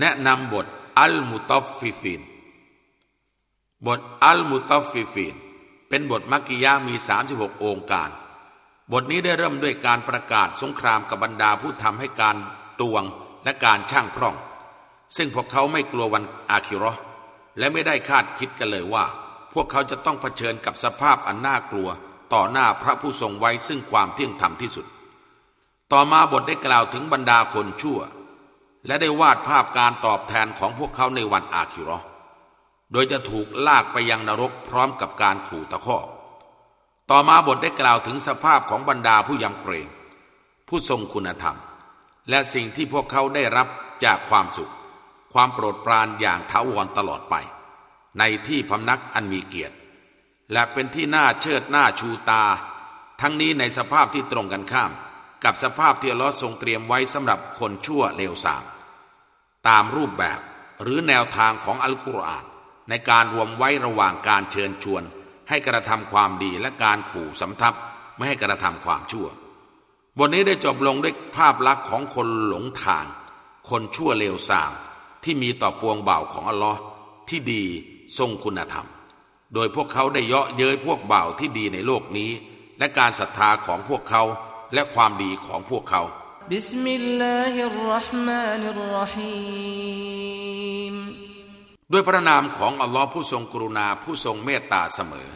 แนะนำบทอัลมุตอฟฟิฟิน บทอัลมุตอฟฟิฟิน เป็นบทมักกียะฮ์มี 36 โองการ บทนี้ได้เริ่มด้วยการประกาศสงครามกับบรรดาผู้ทำให้การตวงและการชั่งพร่อง ซึ่งพวกเขาไม่กลัววันอาคิเราะฮ์และไม่ได้คาดคิดกันเลยว่า พวกเขาจะต้องเผชิญกับสภาพอันน่ากลัว ต่อหน้าพระผู้ทรงไว้ซึ่งความเที่ยงธรรมที่สุด ต่อมาบทได้กล่าวถึงบรรดาคนชั่ว และได้วาดภาพการตอบแทนของพวกเขาในวันอาคิรอโดยจะถูกลากไปยังนรกพร้อมกับการขู่ตะคอกต่อมาบทได้กล่าวถึงสภาพของบรรดาผู้ยำเกรงผู้ทรงคุณธรรม และสิ่งที่พวกเขาได้รับจากความสุข ความโปรดปรานอย่างถาวรตลอดไป ในที่พำนักอันมีเกียรติ และเป็นที่น่าเชิดหน้าชูตา ทั้งนี้ในสภาพที่ตรงกันข้าม กับสภาพที่ลอทรงเตรียมไว้สำหรับคนชั่วเลวทราม ตามรูปแบบหรือแนวทางของอัลกุรอานในการรวมไว้ระหว่างการเชิญชวน ให้กระทำความดีและการขู่สำทับไม่ให้กระทำความชั่ว บทนี้ได้จบลงด้วยภาพลักษณ์ของคนหลงทาง คนชั่วเลวทรามที่มีต่อปวงเบาของอัลลอฮ์ที่ดีทรงคุณธรรม โดยพวกเขาได้เยาะเย้ยพวกเบาที่ดีในโลกนี้ และการศรัทธาของพวกเขาและความดีของพวกเขา บิสมิลลาฮิรราะห์มานิรราะฮีมด้วยพระนามของอัลลอฮ์ผู้ทรงกรุณาผู้ทรงเมตตาเสมอ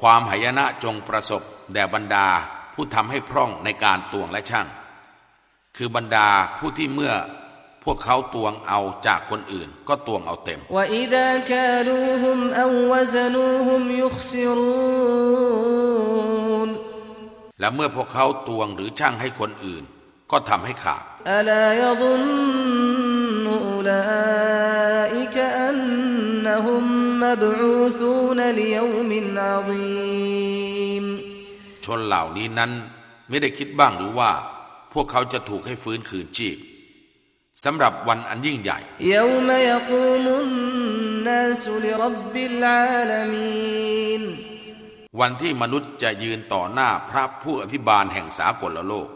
ความหายนะจงประสบแด่บรรดาผู้ทำให้พร่องในการตวงและช่าง คือบรรดาผู้ที่เมื่อ พวกเขาตวงเอาจากคนอื่น ก็ตวงเอาเต็ม และเมื่อพวกเขาตวงหรือช่างให้คนอื่น ก็ทำให้ขาดชนเหล่านี้นั้นไม่ได้คิดบ้างหรือว่า พวกเขาจะถูกให้ฟื้นคืนชีพ สำหรับวันอันยิ่งใหญ่ วันที่มนุษย์จะยืนต่อหน้าพระผู้อภิบาลแห่งสากลโลก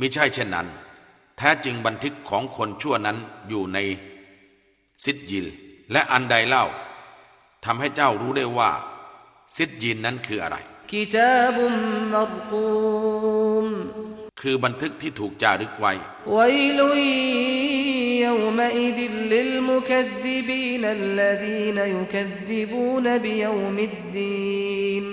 มิใช่เช่นนั้น แท้จริงบันทึกของคนชั่วนั้นอยู่ในซิดยิล และอันใดเล่าทำให้เจ้ารู้ได้ว่าซิดยินนั้นคืออะไรกิตาบุมมรกูมคือบันทึกที่ถูกจารึกไว้วลุยยมอิดิลิลมุคดิบีนัลลดีนยุคดิบูนบิยมิดดีน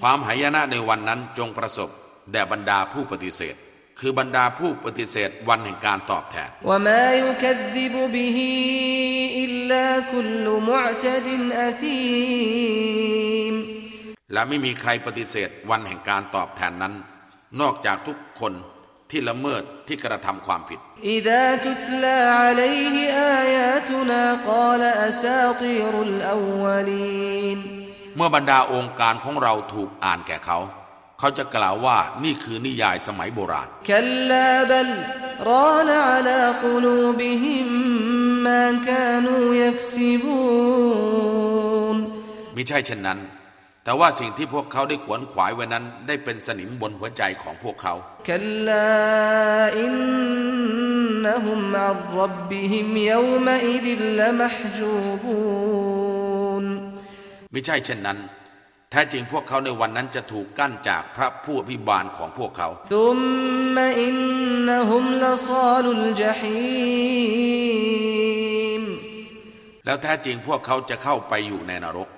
ความหายนะในวันนั้นจงประสบ แด่บรรดาผู้ปฏิเสธ คือบรรดาผู้ปฏิเสธวันแห่งการตอบแทนและไม่มีใครปฏิเสธวันแห่งการตอบแทนนั้น นอกจากทุกคนที่ละเมิดที่กระทำความผิด เมื่อบรรดาองค์การของเราถูกอ่านแก่เขา เขาจะกล่าวว่านี่คือนิยายสมัยโบราณมิใช่เช่นนั้น แต่ว่าสิ่งที่พวกเขาได้ขวนขวายไว้นั้น ได้เป็นสนิมบนหัวใจของพวกเขาไม่ใช่เช่นนั้น แท้จริงพวกเขาในวันนั้นจะถูกกั้นจากพระผู้อภิบาลของพวกเขา แล้วแท้จริงพวกเขาจะเข้าไปอยู่ในนรก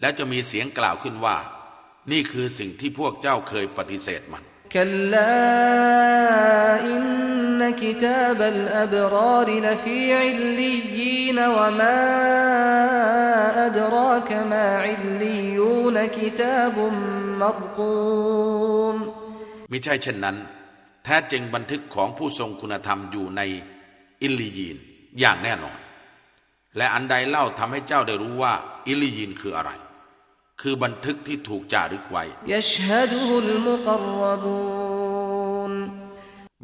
แล้วจะมีเสียงกล่าวขึ้นว่า นี่คือสิ่งที่พวกเจ้าเคยปฏิเสธมัน كلا إن كتاب الأبرار لفي عليين وما أدراك ما عليون كتاب مرقوم ไม่ใช่เช่นนั้น แท้จริงบันทึกของผู้ทรงคุณธรรมอยู่ในอิลลียีนอย่างแน่นอน และอันใดเล่าทำให้เจ้าได้รู้ว่า อิลียินคืออะไร คือบันทึกที่ถูกจารึกไว้ يشهده المقربون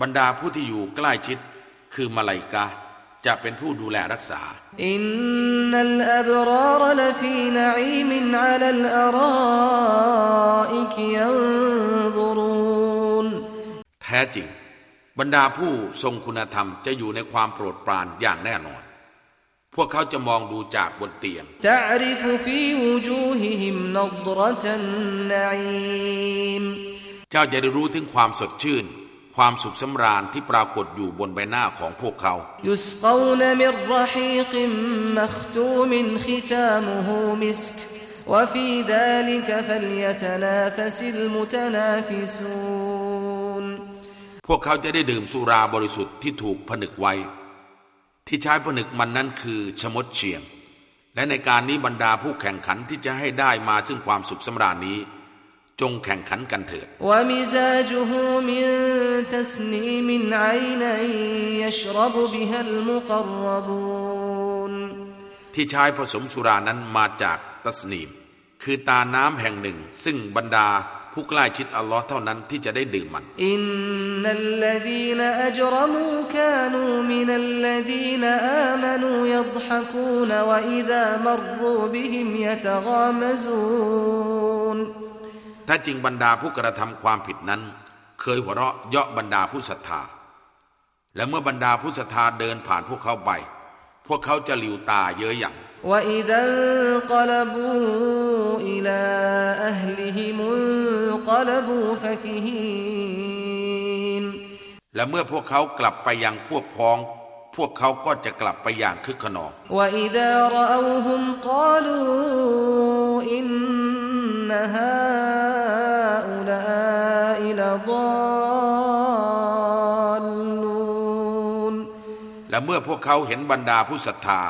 บรรดาผู้ที่อยู่ใกล้ชิด คือมาลายกาจะเป็นผู้ดูแลรักษา อินนัลอับรารลฟีนัยมินอัลอาราอิกยันซุรูนแท้จริง บรรดาผู้ทรงคุณธรรมจะอยู่ในความโปรดปรานอย่างแน่นอน พวกเขาจะมองดูจากบนเตียงเจ้าจะได้รู้ถึงความสดชื่น ความสุขสำราญที่ปรากฏอยู่บนใบหน้าของพวกเขา يسقون من رحيق مختوم ختامه مسك وفي ذلك فليتنافس المتنافسون พวกเขาจะได้ดื่มสุราบริสุทธิ์ที่ถูกผนึกไว้ ที่ใช้ผนึกมันนั้นคือชมดเชียง และในการนี้บรรดาผู้แข่งขันที่จะให้ได้มาซึ่งความสุขสำราญนี้ จงแข่งขันกันเถิดที่ชายผสมสุรานั้นมาจากตัสนีม คือตาน้ำแห่งหนึ่ง ซึ่งบรรดาผู้ใกล้ชิดอัลลอฮ์เท่านั้นที่จะได้ดื่มมัน อินน ถ้าจริงบรรดาผู้กระทำความผิดนั้น เคยหัวเราะเยาะบรรดาผู้ศรัทธา และเมื่อบรรดาผู้ศรัทธาเดินผ่านพวกเขาไป พวกเขาจะหลิวตาเย้ยหยัน وإذا انقلبوا إلى أهلهم انقلبوا فكهين และเมื่อพวกเขากลับไปยังพวกพ้อง พวกเขาก็จะกลับไปอย่างคึกขนอง وإذا رأوهم قالوا إن هؤلاء لضالون และเมื่อพวกเขาเห็นบรรดาผู้ศรัทธา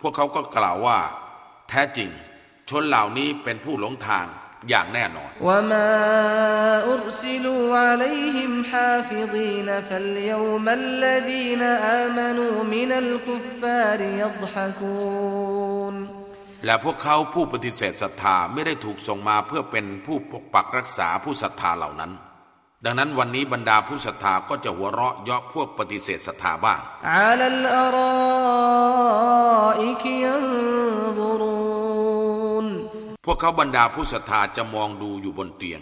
พวกเขาก็กล่าวว่า แท้จริง ชนเหล่านี้เป็นผู้หลงทางอย่างแน่นอน وما أرسلوا عليهم حافظين فاليوم الذين آمنوا من الكفار يضحكون และพวกเขาผู้ปฏิเสธศรัทธาไม่ได้ถูกส่งมาเพื่อเป็นผู้ปกปักรักษาผู้ศรัทธาเหล่านั้น ดังนั้นวันนี้บรรดาผู้ศรัทธาก็จะหัวเราะเยาะพวกปฏิเสธศรัทธาบ้างพวกเขาบรรดาผู้ศรัทธาจะมองดูอยู่บนเตียง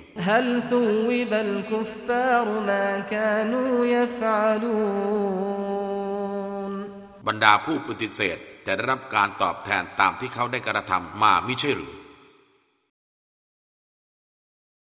บรรดาผู้ปฏิเสธจะได้รับการตอบแทนตามที่เขาได้กระทำมาไม่ใช่หรือ